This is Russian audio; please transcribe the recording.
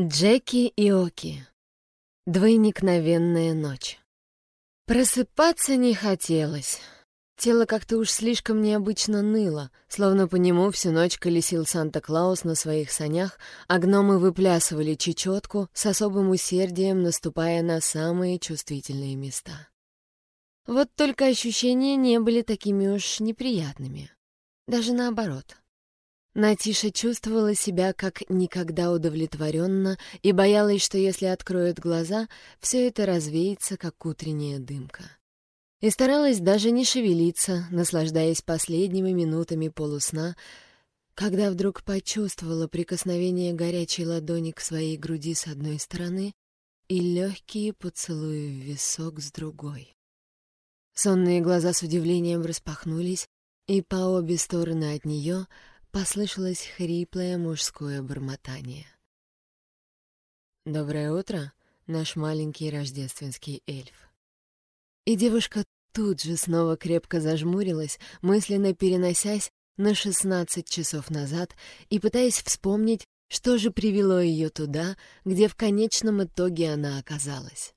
Джеки и Оки. Двойникновенная ночь. Просыпаться не хотелось. Тело как-то уж слишком необычно ныло, словно по нему всю ночь колесил Санта-Клаус на своих санях, а гномы выплясывали чечетку с особым усердием, наступая на самые чувствительные места. Вот только ощущения не были такими уж неприятными. Даже наоборот — Натиша чувствовала себя как никогда удовлетворенно и боялась, что если откроет глаза, все это развеется, как утренняя дымка. И старалась даже не шевелиться, наслаждаясь последними минутами полусна, когда вдруг почувствовала прикосновение горячей ладони к своей груди с одной стороны и легкие поцелуи в висок с другой. Сонные глаза с удивлением распахнулись, и по обе стороны от нее — послышалось хриплое мужское бормотание. «Доброе утро, наш маленький рождественский эльф». И девушка тут же снова крепко зажмурилась, мысленно переносясь на шестнадцать часов назад и пытаясь вспомнить, что же привело ее туда, где в конечном итоге она оказалась.